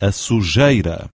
a sujeira.